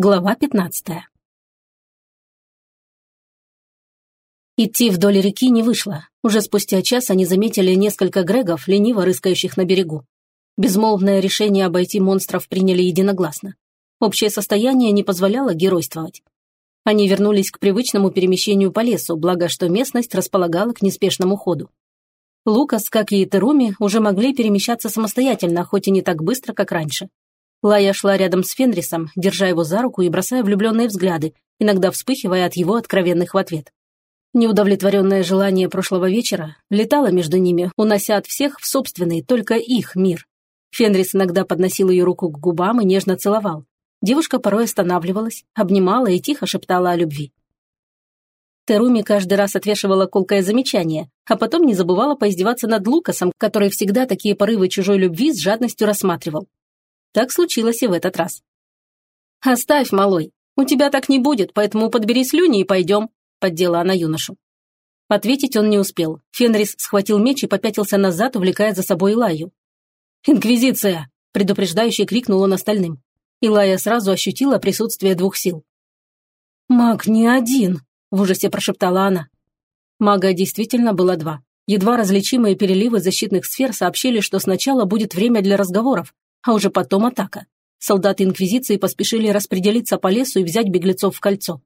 Глава пятнадцатая. Идти вдоль реки не вышло. Уже спустя час они заметили несколько грегов, лениво рыскающих на берегу. Безмолвное решение обойти монстров приняли единогласно. Общее состояние не позволяло геройствовать. Они вернулись к привычному перемещению по лесу, благо что местность располагала к неспешному ходу. Лукас, как и Теруми, уже могли перемещаться самостоятельно, хоть и не так быстро, как раньше. Лая шла рядом с Фенрисом, держа его за руку и бросая влюбленные взгляды, иногда вспыхивая от его откровенных в ответ. Неудовлетворенное желание прошлого вечера летало между ними, унося от всех в собственный, только их мир. Фенрис иногда подносил ее руку к губам и нежно целовал. Девушка порой останавливалась, обнимала и тихо шептала о любви. Теруми каждый раз отвешивала колкое замечание, а потом не забывала поиздеваться над Лукасом, который всегда такие порывы чужой любви с жадностью рассматривал. Так случилось и в этот раз. «Оставь, малой. У тебя так не будет, поэтому подбери слюни и пойдем», – поддела она юношу. Ответить он не успел. Фенрис схватил меч и попятился назад, увлекая за собой Илаю. «Инквизиция!» – предупреждающе крикнул он остальным. Илая сразу ощутила присутствие двух сил. «Маг не один!» – в ужасе прошептала она. Мага действительно было два. Едва различимые переливы защитных сфер сообщили, что сначала будет время для разговоров, а уже потом атака. Солдаты Инквизиции поспешили распределиться по лесу и взять беглецов в кольцо.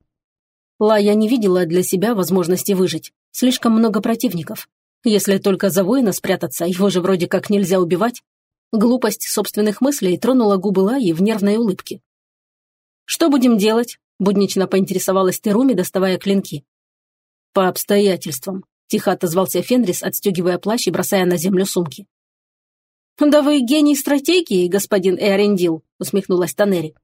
Лая не видела для себя возможности выжить. Слишком много противников. Если только за воина спрятаться, его же вроде как нельзя убивать. Глупость собственных мыслей тронула губы Лаи в нервной улыбке. «Что будем делать?» – буднично поинтересовалась Теруми, доставая клинки. «По обстоятельствам», – тихо отозвался Фенрис, отстегивая плащ и бросая на землю сумки. «Да вы гений стратегии, господин Эорендил», — усмехнулась Танери.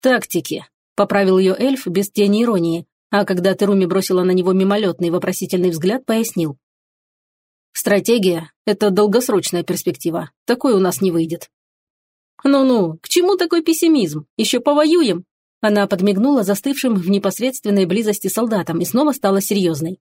«Тактики», — поправил ее эльф без тени иронии, а когда Теруми бросила на него мимолетный вопросительный взгляд, пояснил. «Стратегия — это долгосрочная перспектива. Такой у нас не выйдет». «Ну-ну, к чему такой пессимизм? Еще повоюем?» Она подмигнула застывшим в непосредственной близости солдатам и снова стала серьезной.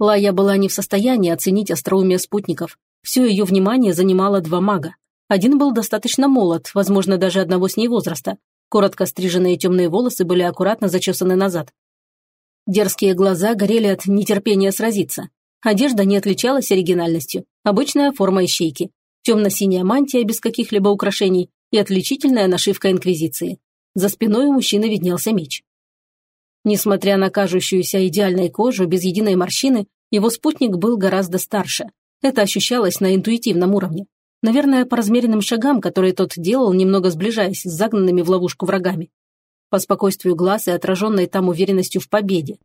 Лая была не в состоянии оценить остроумие спутников, все ее внимание занимало два мага. Один был достаточно молод, возможно, даже одного с ней возраста. Коротко стриженные темные волосы были аккуратно зачесаны назад. Дерзкие глаза горели от нетерпения сразиться. Одежда не отличалась оригинальностью. Обычная форма ищейки. Темно-синяя мантия без каких-либо украшений и отличительная нашивка Инквизиции. За спиной у мужчины виднелся меч. Несмотря на кажущуюся идеальной кожу без единой морщины, его спутник был гораздо старше, это ощущалось на интуитивном уровне. Наверное, по размеренным шагам, которые тот делал, немного сближаясь с загнанными в ловушку врагами. По спокойствию глаз и отраженной там уверенностью в победе.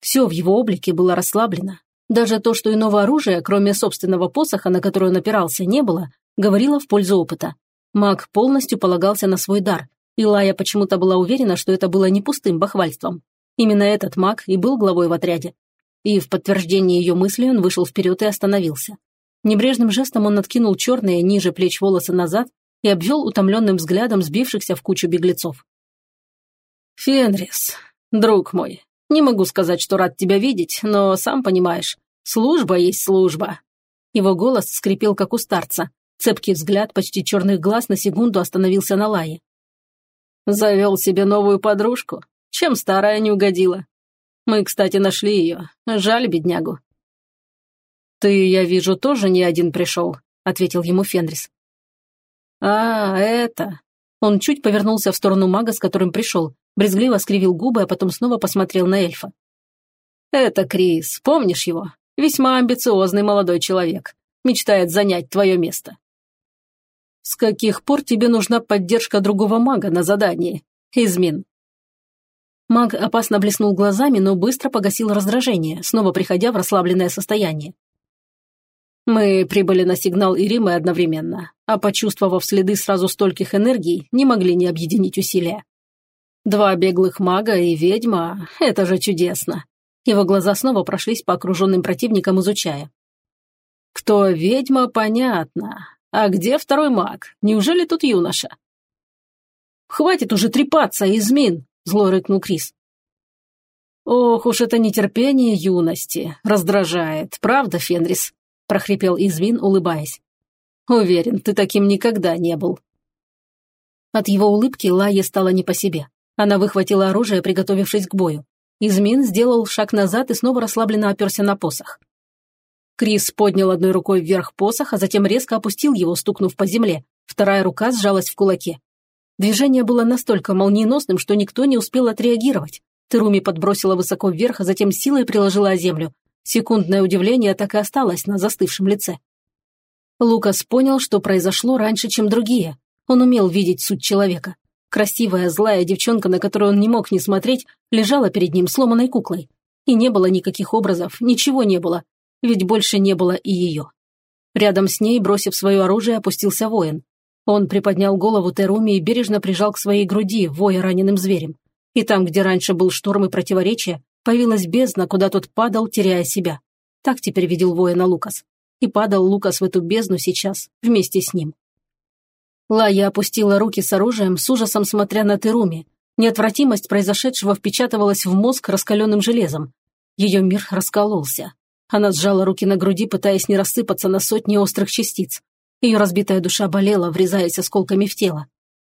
Все в его облике было расслаблено. Даже то, что иного оружия, кроме собственного посоха, на который он опирался, не было, говорило в пользу опыта. Маг полностью полагался на свой дар, и Лая почему-то была уверена, что это было не пустым бахвальством. Именно этот маг и был главой в отряде, и в подтверждение ее мысли он вышел вперед и остановился. Небрежным жестом он откинул черные ниже плеч волосы назад и обвел утомленным взглядом сбившихся в кучу беглецов. «Фенрис, друг мой, не могу сказать, что рад тебя видеть, но, сам понимаешь, служба есть служба». Его голос скрипел, как у старца. Цепкий взгляд почти черных глаз на секунду остановился на Лае. «Завел себе новую подружку? Чем старая не угодила? Мы, кстати, нашли ее. Жаль беднягу». «Ты, я вижу, тоже не один пришел», — ответил ему Фенрис. «А, это...» Он чуть повернулся в сторону мага, с которым пришел, брезгливо скривил губы, а потом снова посмотрел на эльфа. «Это Крис, помнишь его? Весьма амбициозный молодой человек. Мечтает занять твое место». «С каких пор тебе нужна поддержка другого мага на задании? Измин?» Маг опасно блеснул глазами, но быстро погасил раздражение, снова приходя в расслабленное состояние. Мы прибыли на сигнал Иримы одновременно, а почувствовав следы сразу стольких энергий, не могли не объединить усилия. Два беглых мага и ведьма – это же чудесно. Его глаза снова прошлись по окруженным противникам, изучая. Кто ведьма, понятно. А где второй маг? Неужели тут юноша? Хватит уже трепаться, Измин! – зло рыкнул Крис. «Ох уж это нетерпение юности! Раздражает, правда, Фенрис?» – прохрипел Извин, улыбаясь. «Уверен, ты таким никогда не был». От его улыбки Лае стало не по себе. Она выхватила оружие, приготовившись к бою. Измин сделал шаг назад и снова расслабленно оперся на посох. Крис поднял одной рукой вверх посох, а затем резко опустил его, стукнув по земле. Вторая рука сжалась в кулаке. Движение было настолько молниеносным, что никто не успел отреагировать. Теруми подбросила высоко вверх, а затем силой приложила о землю. Секундное удивление так и осталось на застывшем лице. Лукас понял, что произошло раньше, чем другие. Он умел видеть суть человека. Красивая, злая девчонка, на которую он не мог не смотреть, лежала перед ним сломанной куклой. И не было никаких образов, ничего не было, ведь больше не было и ее. Рядом с ней, бросив свое оружие, опустился воин. Он приподнял голову Теруми и бережно прижал к своей груди, воя раненым зверем. И там, где раньше был шторм и противоречие, появилась бездна, куда тот падал, теряя себя. Так теперь видел воина Лукас. И падал Лукас в эту бездну сейчас, вместе с ним. Лая опустила руки с оружием, с ужасом смотря на Теруми. Неотвратимость произошедшего впечатывалась в мозг раскаленным железом. Ее мир раскололся. Она сжала руки на груди, пытаясь не рассыпаться на сотни острых частиц. Ее разбитая душа болела, врезаясь осколками в тело.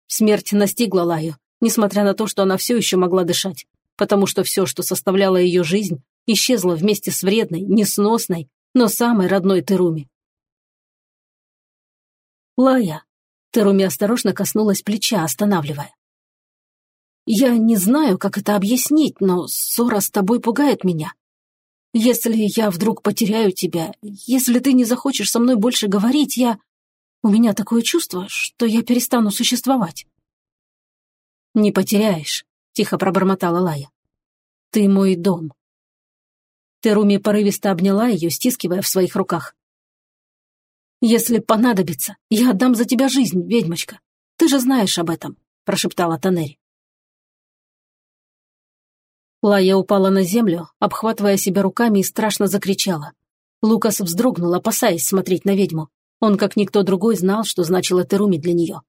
Смерть настигла Лаю, несмотря на то, что она все еще могла дышать, потому что все, что составляло ее жизнь, исчезло вместе с вредной, несносной, но самой родной Теруми. «Лая!» Теруми осторожно коснулась плеча, останавливая. «Я не знаю, как это объяснить, но ссора с тобой пугает меня. Если я вдруг потеряю тебя, если ты не захочешь со мной больше говорить, я... У меня такое чувство, что я перестану существовать». «Не потеряешь», — тихо пробормотала Лая. «Ты мой дом». Теруми порывисто обняла ее, стискивая в своих руках. «Если понадобится, я отдам за тебя жизнь, ведьмочка. Ты же знаешь об этом», – прошептала Танери. Лая упала на землю, обхватывая себя руками и страшно закричала. Лукас вздрогнул, опасаясь смотреть на ведьму. Он, как никто другой, знал, что значило Теруми для нее.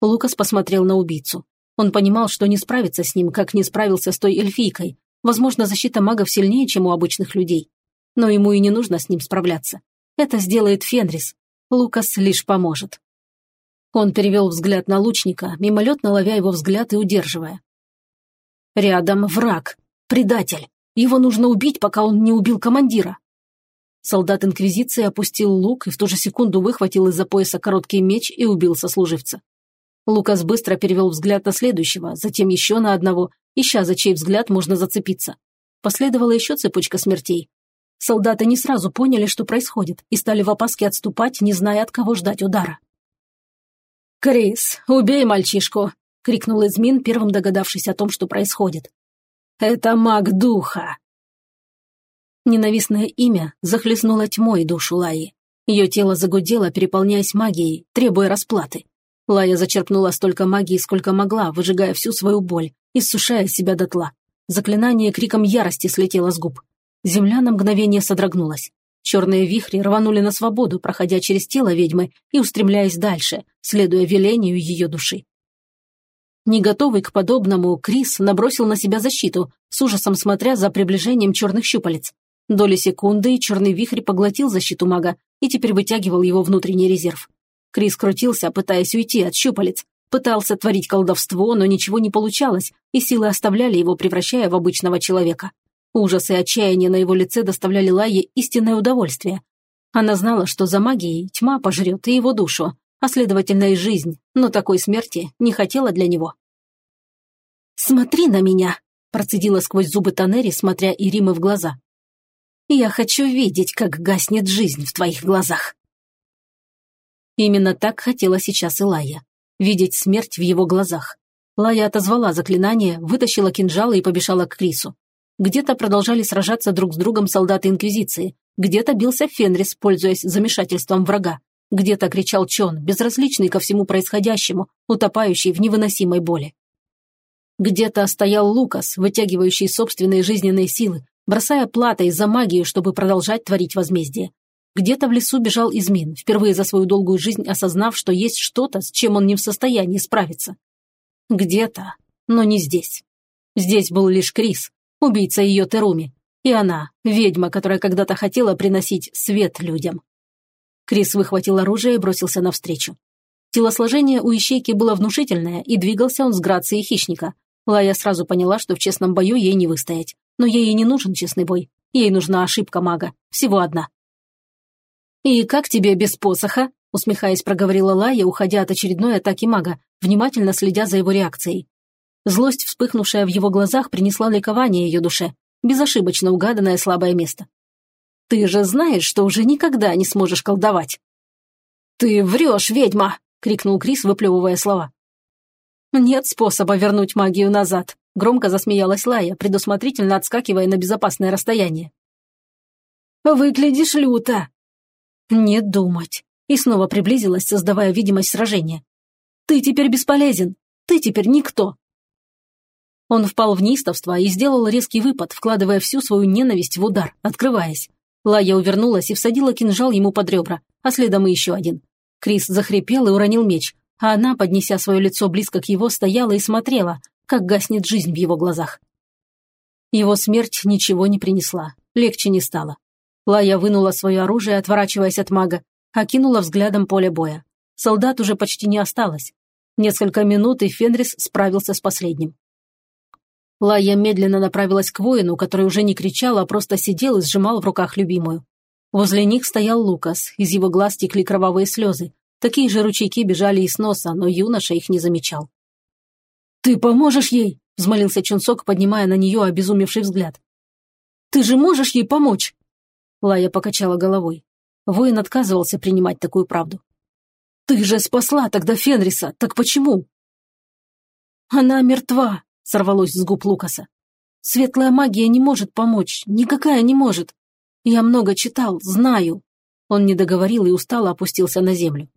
Лукас посмотрел на убийцу. Он понимал, что не справится с ним, как не справился с той эльфийкой. Возможно, защита магов сильнее, чем у обычных людей. Но ему и не нужно с ним справляться. Это сделает Фенрис, Лукас лишь поможет. Он перевел взгляд на лучника, мимолетно ловя его взгляд и удерживая. Рядом враг, предатель. Его нужно убить, пока он не убил командира. Солдат Инквизиции опустил лук и в ту же секунду выхватил из-за пояса короткий меч и убил сослуживца. Лукас быстро перевел взгляд на следующего, затем еще на одного, ища за чей взгляд можно зацепиться. Последовала еще цепочка смертей, Солдаты не сразу поняли, что происходит, и стали в опаске отступать, не зная, от кого ждать удара. «Крис, убей мальчишку!» — крикнул Измин, первым догадавшись о том, что происходит. «Это маг духа!» Ненавистное имя захлестнуло тьмой душу Лаи. Ее тело загудело, переполняясь магией, требуя расплаты. Лая зачерпнула столько магии, сколько могла, выжигая всю свою боль, иссушая себя дотла. Заклинание криком ярости слетело с губ. Земля на мгновение содрогнулась. Черные вихри рванули на свободу, проходя через тело ведьмы и устремляясь дальше, следуя велению ее души. Не готовый к подобному, Крис набросил на себя защиту, с ужасом смотря за приближением черных щупалец. Доли секунды, и черный вихрь поглотил защиту мага и теперь вытягивал его внутренний резерв. Крис крутился, пытаясь уйти от щупалец, пытался творить колдовство, но ничего не получалось, и силы оставляли его, превращая в обычного человека. Ужас и отчаяние на его лице доставляли Лайе истинное удовольствие. Она знала, что за магией тьма пожрет и его душу, а следовательно и жизнь, но такой смерти не хотела для него. «Смотри на меня!» – процедила сквозь зубы Танери, смотря Иримы в глаза. «Я хочу видеть, как гаснет жизнь в твоих глазах!» Именно так хотела сейчас и Лая. Видеть смерть в его глазах. Лая отозвала заклинание, вытащила кинжал и побежала к Крису. Где-то продолжали сражаться друг с другом солдаты Инквизиции, где-то бился Фенрис, пользуясь замешательством врага, где-то кричал Чон, безразличный ко всему происходящему, утопающий в невыносимой боли. Где-то стоял Лукас, вытягивающий собственные жизненные силы, бросая платой за магию, чтобы продолжать творить возмездие. Где-то в лесу бежал Измин, впервые за свою долгую жизнь осознав, что есть что-то, с чем он не в состоянии справиться. Где-то, но не здесь. Здесь был лишь Крис, убийца ее Теруми, и она, ведьма, которая когда-то хотела приносить свет людям. Крис выхватил оружие и бросился навстречу. Телосложение у ищейки было внушительное, и двигался он с грацией хищника. Лая сразу поняла, что в честном бою ей не выстоять. Но ей и не нужен честный бой. Ей нужна ошибка мага. Всего одна. «И как тебе без посоха?» усмехаясь, проговорила Лая, уходя от очередной атаки мага, внимательно следя за его реакцией. Злость, вспыхнувшая в его глазах, принесла ликование ее душе, безошибочно угаданное слабое место. «Ты же знаешь, что уже никогда не сможешь колдовать!» «Ты врешь, ведьма!» — крикнул Крис, выплевывая слова. «Нет способа вернуть магию назад», — громко засмеялась Лая, предусмотрительно отскакивая на безопасное расстояние. «Выглядишь люто!» «Не думать!» И снова приблизилась, создавая видимость сражения. «Ты теперь бесполезен! Ты теперь никто!» Он впал в неистовство и сделал резкий выпад, вкладывая всю свою ненависть в удар, открываясь. Лая увернулась и всадила кинжал ему под ребра, а следом и еще один. Крис захрипел и уронил меч, а она, поднеся свое лицо близко к его, стояла и смотрела, как гаснет жизнь в его глазах. Его смерть ничего не принесла, легче не стало. Лая вынула свое оружие, отворачиваясь от мага, окинула взглядом поле боя. Солдат уже почти не осталось. Несколько минут, и Фенрис справился с последним. Лая медленно направилась к воину, который уже не кричал, а просто сидел и сжимал в руках любимую. Возле них стоял Лукас, из его глаз текли кровавые слезы. Такие же ручейки бежали из носа, но юноша их не замечал. «Ты поможешь ей?» – взмолился Чунсок, поднимая на нее обезумевший взгляд. «Ты же можешь ей помочь?» Лая покачала головой. Воин отказывался принимать такую правду. «Ты же спасла тогда Фенриса, так почему?» «Она мертва», — сорвалось с губ Лукаса. «Светлая магия не может помочь, никакая не может. Я много читал, знаю». Он не договорил и устало опустился на землю.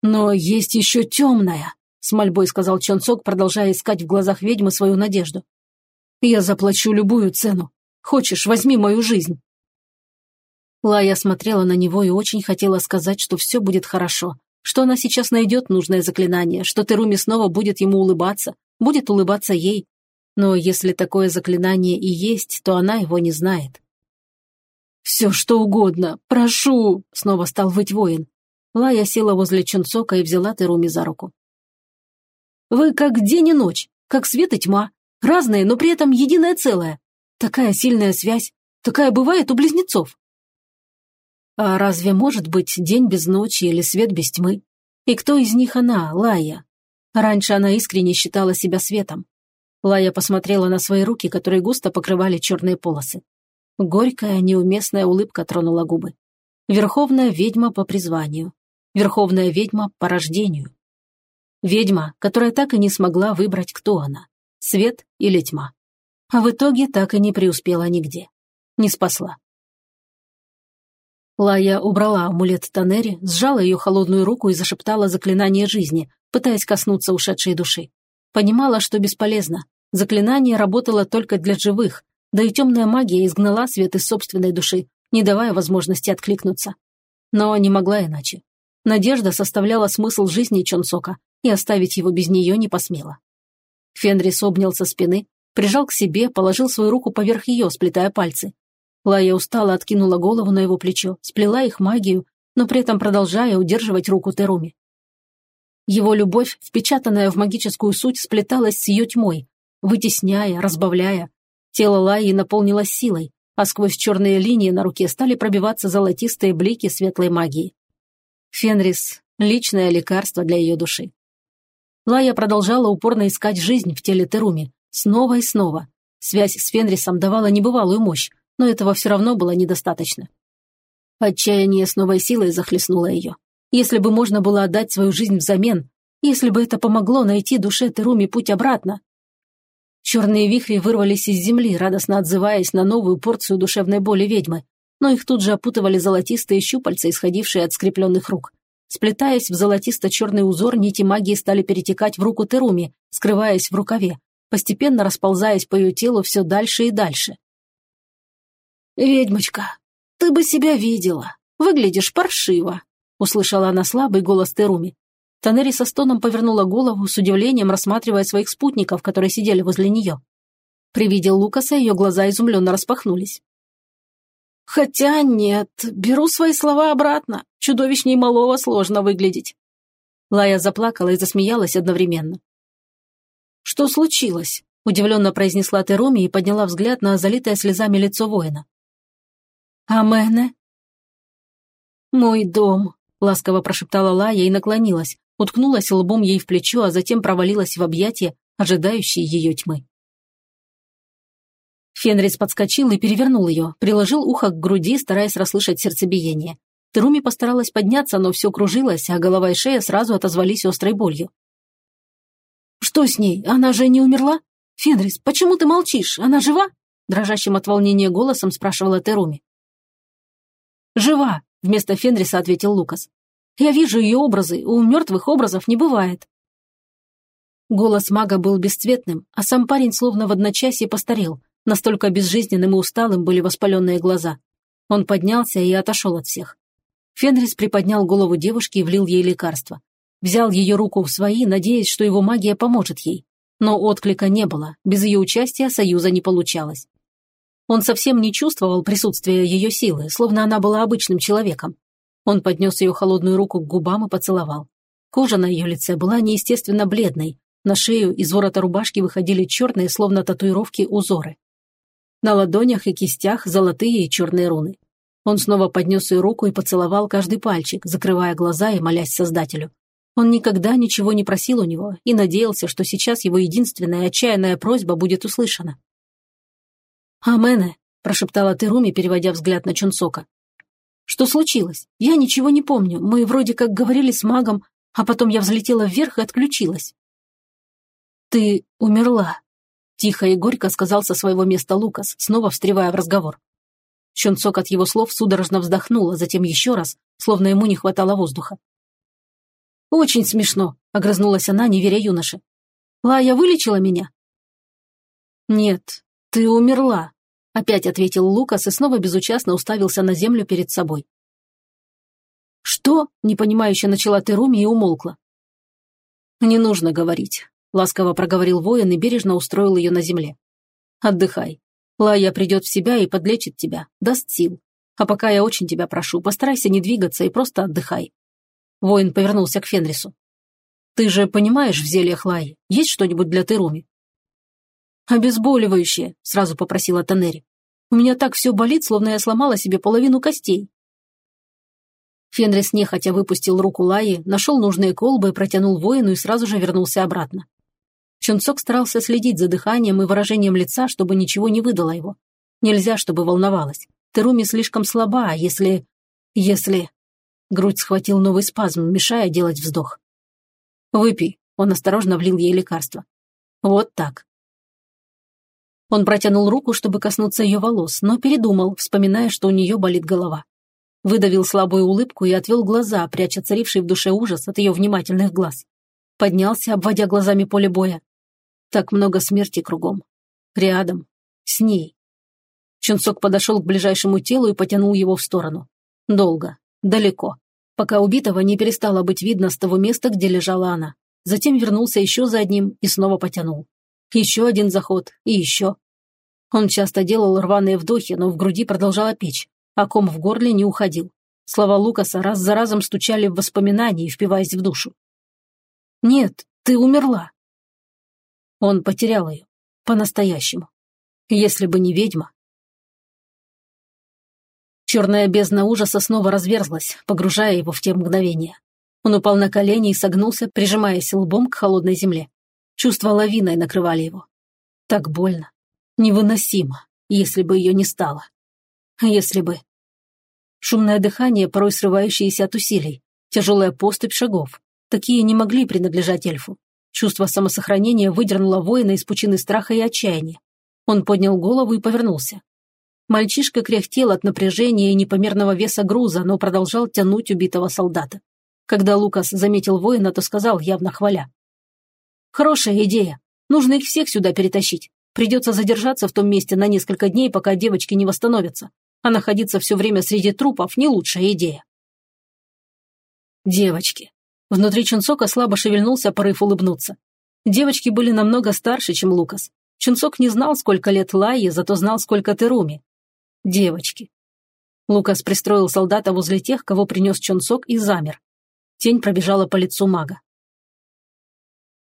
«Но есть еще темная», — с мольбой сказал Чонцок, продолжая искать в глазах ведьмы свою надежду. «Я заплачу любую цену. Хочешь, возьми мою жизнь». Лая смотрела на него и очень хотела сказать, что все будет хорошо, что она сейчас найдет нужное заклинание, что Теруми снова будет ему улыбаться, будет улыбаться ей. Но если такое заклинание и есть, то она его не знает. «Все, что угодно, прошу!» — снова стал выть воин. Лая села возле Чунцока и взяла Теруми за руку. «Вы как день и ночь, как свет и тьма, разные, но при этом единое целое. Такая сильная связь, такая бывает у близнецов». А разве может быть день без ночи или свет без тьмы? И кто из них она, Лая? Раньше она искренне считала себя светом. Лая посмотрела на свои руки, которые густо покрывали черные полосы. Горькая, неуместная улыбка тронула губы. Верховная ведьма по призванию. Верховная ведьма по рождению. Ведьма, которая так и не смогла выбрать, кто она – свет или тьма. А в итоге так и не преуспела нигде. Не спасла. Лая убрала амулет Танери, сжала ее холодную руку и зашептала заклинание жизни, пытаясь коснуться ушедшей души. Понимала, что бесполезно. Заклинание работало только для живых, да и темная магия изгнала свет из собственной души, не давая возможности откликнуться. Но не могла иначе. Надежда составляла смысл жизни Чонсока, и оставить его без нее не посмела. Фенрис обнял со спины, прижал к себе, положил свою руку поверх ее, сплетая пальцы, Лая устало откинула голову на его плечо, сплела их магию, но при этом продолжая удерживать руку Теруми. Его любовь, впечатанная в магическую суть, сплеталась с ее тьмой, вытесняя, разбавляя. Тело Лаи наполнилось силой, а сквозь черные линии на руке стали пробиваться золотистые блики светлой магии. Фенрис – личное лекарство для ее души. Лая продолжала упорно искать жизнь в теле Теруми, снова и снова. Связь с Фенрисом давала небывалую мощь, но этого все равно было недостаточно. Отчаяние с новой силой захлестнуло ее. Если бы можно было отдать свою жизнь взамен, если бы это помогло найти душе Теруми путь обратно. Черные вихри вырвались из земли, радостно отзываясь на новую порцию душевной боли ведьмы, но их тут же опутывали золотистые щупальца, исходившие от скрепленных рук. Сплетаясь в золотисто-черный узор, нити магии стали перетекать в руку Теруми, скрываясь в рукаве, постепенно расползаясь по ее телу все дальше и дальше. «Ведьмочка, ты бы себя видела. Выглядишь паршиво», — услышала она слабый голос Теруми. Танери со стоном повернула голову, с удивлением рассматривая своих спутников, которые сидели возле нее. При виде Лукаса ее глаза изумленно распахнулись. «Хотя нет, беру свои слова обратно. Чудовищней малого сложно выглядеть». Лая заплакала и засмеялась одновременно. «Что случилось?» – удивленно произнесла Теруми и подняла взгляд на залитое слезами лицо воина. «Амене?» «Мой дом», – ласково прошептала Лая и наклонилась, уткнулась лбом ей в плечо, а затем провалилась в объятия, ожидающие ее тьмы. Фенрис подскочил и перевернул ее, приложил ухо к груди, стараясь расслышать сердцебиение. Теруми постаралась подняться, но все кружилось, а голова и шея сразу отозвались острой болью. «Что с ней? Она же не умерла? Фенрис, почему ты молчишь? Она жива?» Дрожащим от волнения голосом спрашивала Теруми. «Жива», — вместо Фенриса ответил Лукас. «Я вижу ее образы, у мертвых образов не бывает». Голос мага был бесцветным, а сам парень словно в одночасье постарел, Настолько безжизненным и усталым были воспаленные глаза. Он поднялся и отошел от всех. Фенрис приподнял голову девушки и влил ей лекарство. Взял ее руку в свои, надеясь, что его магия поможет ей. Но отклика не было, без ее участия союза не получалось. Он совсем не чувствовал присутствия ее силы, словно она была обычным человеком. Он поднес ее холодную руку к губам и поцеловал. Кожа на ее лице была неестественно бледной, на шею из ворота рубашки выходили черные, словно татуировки, узоры. На ладонях и кистях золотые и черные руны. Он снова поднес ее руку и поцеловал каждый пальчик, закрывая глаза и молясь Создателю. Он никогда ничего не просил у него и надеялся, что сейчас его единственная отчаянная просьба будет услышана. «Амене», – прошептала Теруми, переводя взгляд на Чунсока. «Что случилось? Я ничего не помню. Мы вроде как говорили с магом, а потом я взлетела вверх и отключилась». «Ты умерла», Тихо и горько сказал со своего места Лукас, снова встревая в разговор. Чонцок от его слов судорожно вздохнула, затем еще раз, словно ему не хватало воздуха. «Очень смешно», — огрызнулась она, не веря юноше. «Лая вылечила меня?» «Нет, ты умерла», — опять ответил Лукас и снова безучастно уставился на землю перед собой. «Что?» — непонимающе начала Теруми и умолкла. «Не нужно говорить. Ласково проговорил воин и бережно устроил ее на земле. «Отдыхай. Лая придет в себя и подлечит тебя, даст сил. А пока я очень тебя прошу, постарайся не двигаться и просто отдыхай». Воин повернулся к Фенрису. «Ты же понимаешь в зельях Лаи? Есть что-нибудь для Теруми?» «Обезболивающее», — сразу попросила Танери. «У меня так все болит, словно я сломала себе половину костей». Фенрис нехотя выпустил руку Лаи, нашел нужные колбы, протянул воину и сразу же вернулся обратно. Чунцок старался следить за дыханием и выражением лица, чтобы ничего не выдало его. Нельзя, чтобы волновалась. Теруми слишком слаба, а если... если... Грудь схватил новый спазм, мешая делать вздох. «Выпей», — он осторожно влил ей лекарство. «Вот так». Он протянул руку, чтобы коснуться ее волос, но передумал, вспоминая, что у нее болит голова. Выдавил слабую улыбку и отвел глаза, пряча царивший в душе ужас от ее внимательных глаз. Поднялся, обводя глазами поле боя, так много смерти кругом. Рядом. С ней. Чунцок подошел к ближайшему телу и потянул его в сторону. Долго. Далеко. Пока убитого не перестало быть видно с того места, где лежала она. Затем вернулся еще за одним и снова потянул. Еще один заход и еще. Он часто делал рваные вдохи, но в груди продолжала печь, а ком в горле не уходил. Слова Лукаса раз за разом стучали в воспоминания, впиваясь в душу. «Нет, ты умерла. Он потерял ее. По-настоящему. Если бы не ведьма. Черная бездна ужаса снова разверзлась, погружая его в те мгновения. Он упал на колени и согнулся, прижимаясь лбом к холодной земле. Чувства лавиной накрывали его. Так больно. Невыносимо, если бы ее не стало. Если бы... Шумное дыхание, порой срывающееся от усилий. Тяжелая поступь шагов. Такие не могли принадлежать эльфу. Чувство самосохранения выдернуло воина из пучины страха и отчаяния. Он поднял голову и повернулся. Мальчишка кряхтел от напряжения и непомерного веса груза, но продолжал тянуть убитого солдата. Когда Лукас заметил воина, то сказал, явно хваля. «Хорошая идея. Нужно их всех сюда перетащить. Придется задержаться в том месте на несколько дней, пока девочки не восстановятся. А находиться все время среди трупов – не лучшая идея». Девочки. Внутри Чунцока слабо шевельнулся порыв улыбнуться. Девочки были намного старше, чем Лукас. Чунцок не знал, сколько лет Лайе, зато знал, сколько Теруми. Девочки. Лукас пристроил солдата возле тех, кого принес Чунцок, и замер. Тень пробежала по лицу мага.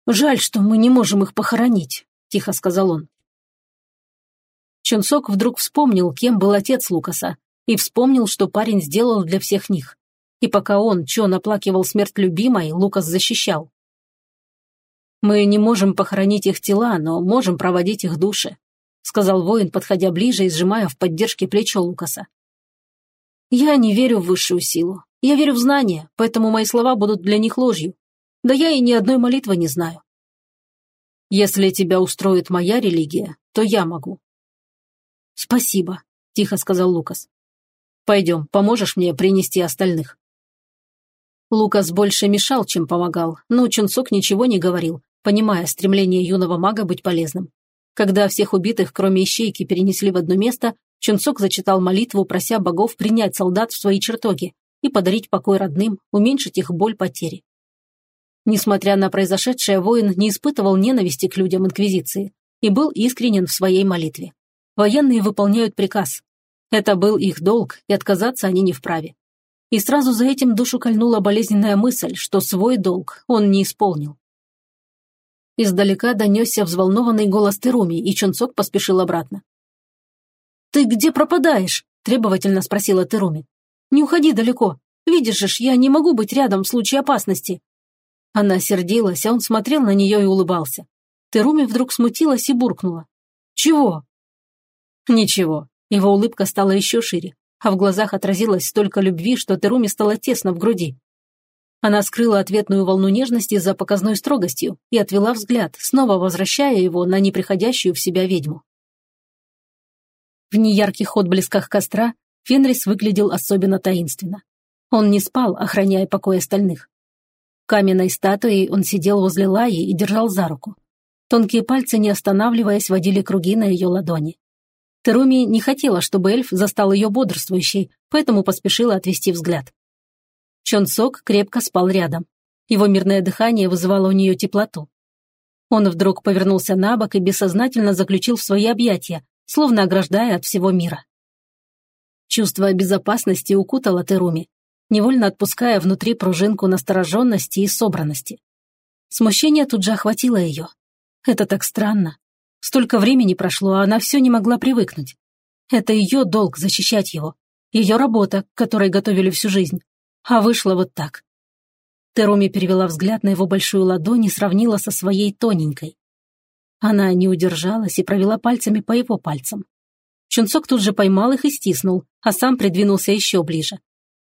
«Жаль, что мы не можем их похоронить», – тихо сказал он. Чунсок вдруг вспомнил, кем был отец Лукаса, и вспомнил, что парень сделал для всех них. И пока он, Чон, оплакивал смерть любимой, Лукас защищал. «Мы не можем похоронить их тела, но можем проводить их души», сказал воин, подходя ближе и сжимая в поддержке плечо Лукаса. «Я не верю в высшую силу. Я верю в знания, поэтому мои слова будут для них ложью. Да я и ни одной молитвы не знаю. Если тебя устроит моя религия, то я могу. Спасибо, тихо сказал Лукас. Пойдем, поможешь мне принести остальных. Лукас больше мешал, чем помогал, но Чунцок ничего не говорил, понимая стремление юного мага быть полезным. Когда всех убитых, кроме ищейки, перенесли в одно место, Чунцок зачитал молитву, прося богов принять солдат в свои чертоги и подарить покой родным, уменьшить их боль потери. Несмотря на произошедшее, воин не испытывал ненависти к людям Инквизиции и был искренен в своей молитве. Военные выполняют приказ. Это был их долг, и отказаться они не вправе. И сразу за этим душу кольнула болезненная мысль, что свой долг он не исполнил. Издалека донесся взволнованный голос Теруми, и Чунцок поспешил обратно. «Ты где пропадаешь?» – требовательно спросила Теруми. «Не уходи далеко. Видишь же, я не могу быть рядом в случае опасности. Она сердилась, а он смотрел на нее и улыбался. Теруми вдруг смутилась и буркнула. «Чего?» «Ничего». Его улыбка стала еще шире, а в глазах отразилось столько любви, что Теруми стало тесно в груди. Она скрыла ответную волну нежности за показной строгостью и отвела взгляд, снова возвращая его на неприходящую в себя ведьму. В неярких отблесках костра Фенрис выглядел особенно таинственно. Он не спал, охраняя покой остальных. Каменной статуей он сидел возле Лаи и держал за руку. Тонкие пальцы, не останавливаясь, водили круги на ее ладони. Теруми не хотела, чтобы эльф застал ее бодрствующей, поэтому поспешила отвести взгляд. Чон Сок крепко спал рядом. Его мирное дыхание вызывало у нее теплоту. Он вдруг повернулся на бок и бессознательно заключил в свои объятия, словно ограждая от всего мира. Чувство безопасности укутало Теруми, невольно отпуская внутри пружинку настороженности и собранности. Смущение тут же охватило ее. Это так странно. Столько времени прошло, а она все не могла привыкнуть. Это ее долг защищать его. Ее работа, к которой готовили всю жизнь. А вышло вот так. Теруми перевела взгляд на его большую ладонь и сравнила со своей тоненькой. Она не удержалась и провела пальцами по его пальцам. Чунцок тут же поймал их и стиснул, а сам придвинулся еще ближе.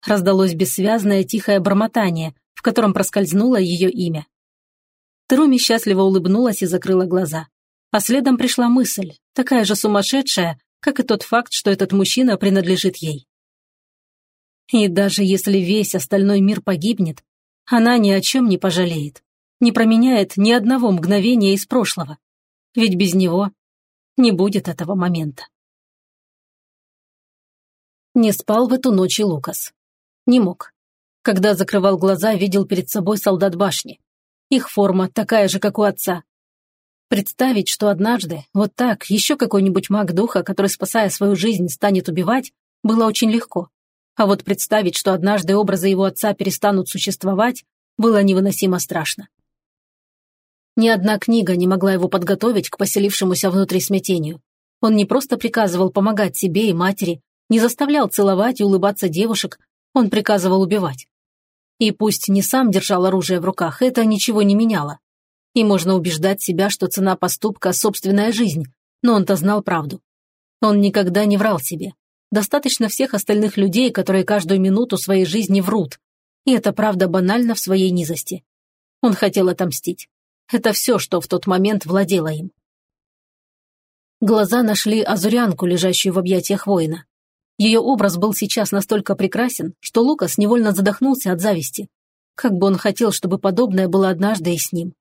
Раздалось бессвязное тихое бормотание, в котором проскользнуло ее имя. Труми счастливо улыбнулась и закрыла глаза. А следом пришла мысль, такая же сумасшедшая, как и тот факт, что этот мужчина принадлежит ей. И даже если весь остальной мир погибнет, она ни о чем не пожалеет, не променяет ни одного мгновения из прошлого. Ведь без него не будет этого момента. Не спал в эту ночь и Лукас. Не мог. Когда закрывал глаза, видел перед собой солдат башни. Их форма такая же, как у отца. Представить, что однажды, вот так, еще какой-нибудь маг духа, который, спасая свою жизнь, станет убивать, было очень легко. А вот представить, что однажды образы его отца перестанут существовать, было невыносимо страшно. Ни одна книга не могла его подготовить к поселившемуся внутри смятению. Он не просто приказывал помогать себе и матери, не заставлял целовать и улыбаться девушек, он приказывал убивать. И пусть не сам держал оружие в руках, это ничего не меняло. И можно убеждать себя, что цена поступка – собственная жизнь, но он-то знал правду. Он никогда не врал себе. Достаточно всех остальных людей, которые каждую минуту своей жизни врут. И это правда банально в своей низости. Он хотел отомстить. Это все, что в тот момент владело им. Глаза нашли азурянку, лежащую в объятиях воина. Ее образ был сейчас настолько прекрасен, что Лукас невольно задохнулся от зависти. Как бы он хотел, чтобы подобное было однажды и с ним.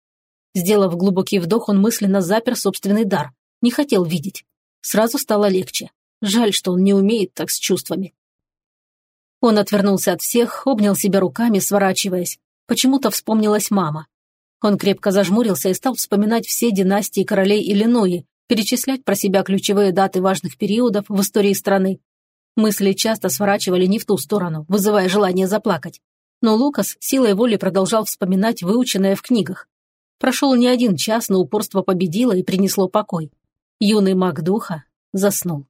Сделав глубокий вдох, он мысленно запер собственный дар. Не хотел видеть. Сразу стало легче. Жаль, что он не умеет так с чувствами. Он отвернулся от всех, обнял себя руками, сворачиваясь. Почему-то вспомнилась мама. Он крепко зажмурился и стал вспоминать все династии королей Иллинойи, перечислять про себя ключевые даты важных периодов в истории страны, Мысли часто сворачивали не в ту сторону, вызывая желание заплакать. Но Лукас силой воли продолжал вспоминать выученное в книгах. Прошел не один час, но упорство победило и принесло покой. Юный маг духа заснул.